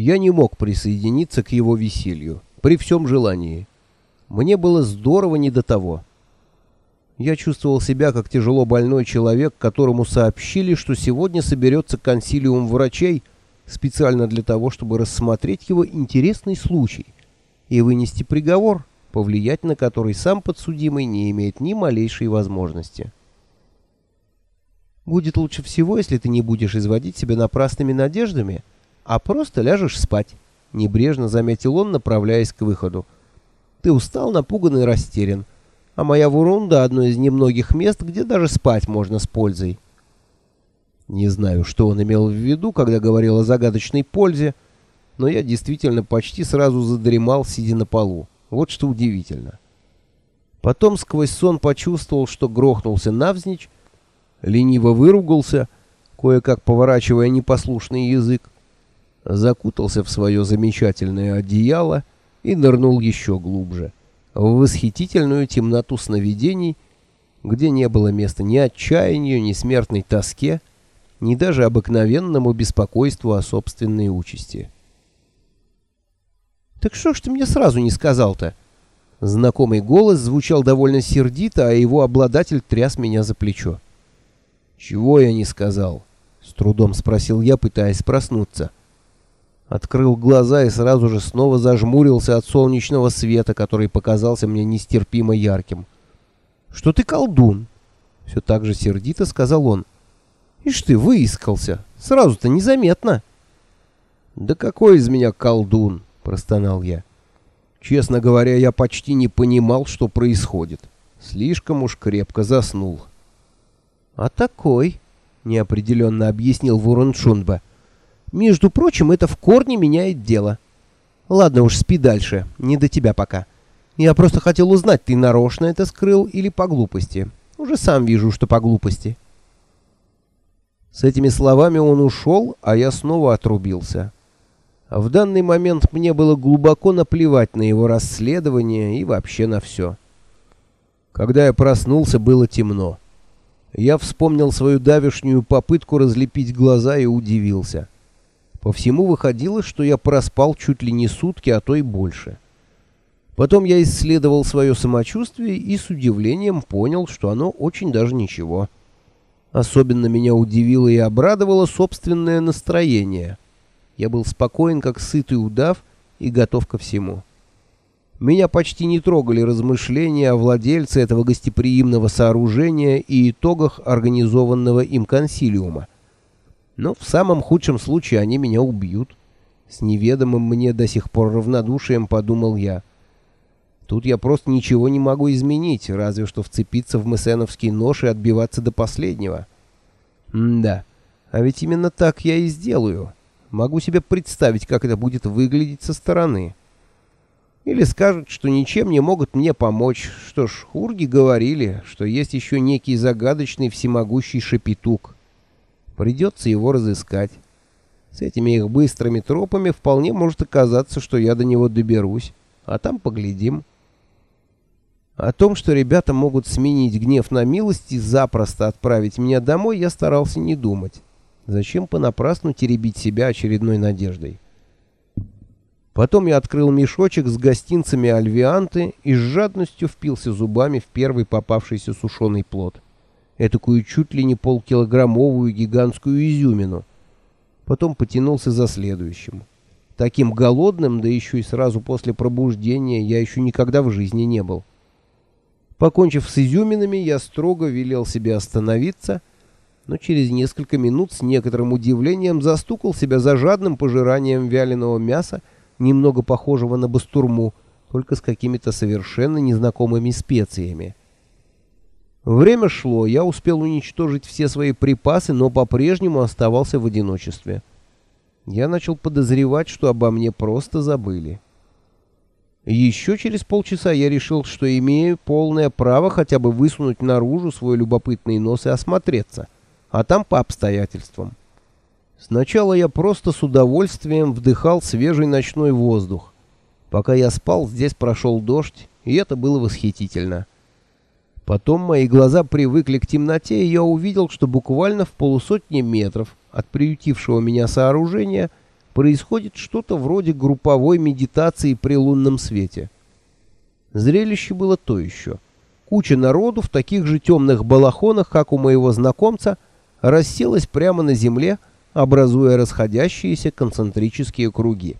Я не мог присоединиться к его веселью, при всем желании. Мне было здорово не до того. Я чувствовал себя как тяжело больной человек, которому сообщили, что сегодня соберется консилиум врачей специально для того, чтобы рассмотреть его интересный случай и вынести приговор, повлиять на который сам подсудимый не имеет ни малейшей возможности. Будет лучше всего, если ты не будешь изводить себя напрасными надеждами, а просто ляжешь спать, небрежно заметил он, направляясь к выходу. Ты устал, напуган и растерян, а моя Вурунда одно из немногих мест, где даже спать можно с пользой. Не знаю, что он имел в виду, когда говорил о загадочной пользе, но я действительно почти сразу задремал, сидя на полу. Вот что удивительно. Потом сквозь сон почувствовал, что грохнулся навзничь, лениво выругался, кое-как поворачивая непослушный язык, закутался в свое замечательное одеяло и нырнул еще глубже, в восхитительную темноту сновидений, где не было места ни отчаянию, ни смертной тоске, ни даже обыкновенному беспокойству о собственной участи. «Так что ж ты мне сразу не сказал-то?» Знакомый голос звучал довольно сердито, а его обладатель тряс меня за плечо. «Чего я не сказал?» — с трудом спросил я, пытаясь проснуться. Открыл глаза и сразу же снова зажмурился от солнечного света, который показался мне нестерпимо ярким. «Что ты колдун?» — все так же сердито сказал он. «Ишь ты, выискался! Сразу-то незаметно!» «Да какой из меня колдун?» — простонал я. Честно говоря, я почти не понимал, что происходит. Слишком уж крепко заснул. «А такой?» — неопределенно объяснил Вуруншунба. «Между прочим, это в корне меняет дело. Ладно уж, спи дальше, не до тебя пока. Я просто хотел узнать, ты нарочно это скрыл или по глупости. Уже сам вижу, что по глупости». С этими словами он ушел, а я снова отрубился. В данный момент мне было глубоко наплевать на его расследование и вообще на все. Когда я проснулся, было темно. Я вспомнил свою давешнюю попытку разлепить глаза и удивился. По всему выходило, что я проспал чуть ли не сутки, а то и больше. Потом я исследовал свое самочувствие и с удивлением понял, что оно очень даже ничего. Особенно меня удивило и обрадовало собственное настроение. Я был спокоен, как сытый удав, и готов ко всему. Меня почти не трогали размышления о владельце этого гостеприимного сооружения и итогах организованного им консилиума. Но в самом худшем случае они меня убьют. С неведомым мне до сих пор равнодушием подумал я. Тут я просто ничего не могу изменить, разве что вцепиться в мессеновский нож и отбиваться до последнего. М да, а ведь именно так я и сделаю. Могу себе представить, как это будет выглядеть со стороны. Или скажут, что ничем не могут мне помочь. Что ж, хурги говорили, что есть еще некий загадочный всемогущий шепетук. Придется его разыскать. С этими их быстрыми тропами вполне может оказаться, что я до него доберусь. А там поглядим. О том, что ребята могут сменить гнев на милость и запросто отправить меня домой, я старался не думать. Зачем понапрасну теребить себя очередной надеждой? Потом я открыл мешочек с гостинцами альвианты и с жадностью впился зубами в первый попавшийся сушеный плод. Этакую чуть ли не полкилограммовую гигантскую изюмину. Потом потянулся за следующим. Таким голодным, да еще и сразу после пробуждения, я еще никогда в жизни не был. Покончив с изюминами, я строго велел себе остановиться, но через несколько минут с некоторым удивлением застукал себя за жадным пожиранием вяленого мяса, немного похожего на бастурму, только с какими-то совершенно незнакомыми специями. Время шло, я успел уничтожить все свои припасы, но по-прежнему оставался в одиночестве. Я начал подозревать, что обо мне просто забыли. Еще через полчаса я решил, что имею полное право хотя бы высунуть наружу свой любопытный нос и осмотреться, а там по обстоятельствам. Сначала я просто с удовольствием вдыхал свежий ночной воздух. Пока я спал, здесь прошел дождь, и это было восхитительно. Потом мои глаза привыкли к темноте, и я увидел, что буквально в полусотне метров от приютившего меня сооружения происходит что-то вроде групповой медитации при лунном свете. Зрелище было то еще. Куча народу в таких же темных балахонах, как у моего знакомца, расселась прямо на земле, образуя расходящиеся концентрические круги.